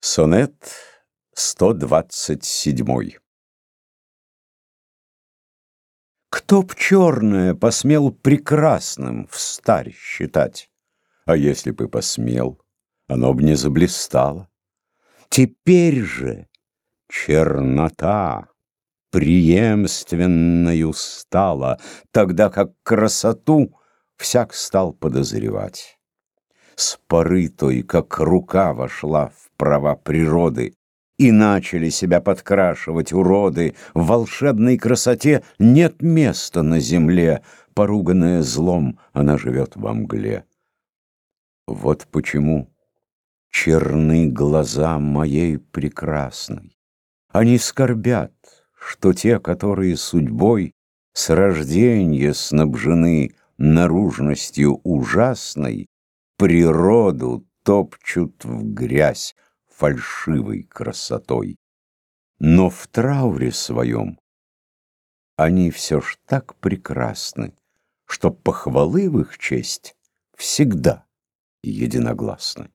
Сонет 127 Кто б черное посмел прекрасным в старь считать? А если бы посмел, оно б не заблистало. Теперь же чернота преемственною стала, Тогда как красоту всяк стал подозревать с поры той, как рука вошла в права природы, и начали себя подкрашивать уроды, в волшебной красоте нет места на земле, поруганная злом, она живет во мгле. Вот почему черны глаза моей прекрасной. Они скорбят, что те, которые судьбой с рождения снабжены наружностью ужасной, природу топчут в грязь фальшивой красотой. Но в трауре своем они все ж так прекрасны, что похвалы в их честь всегда единогласны.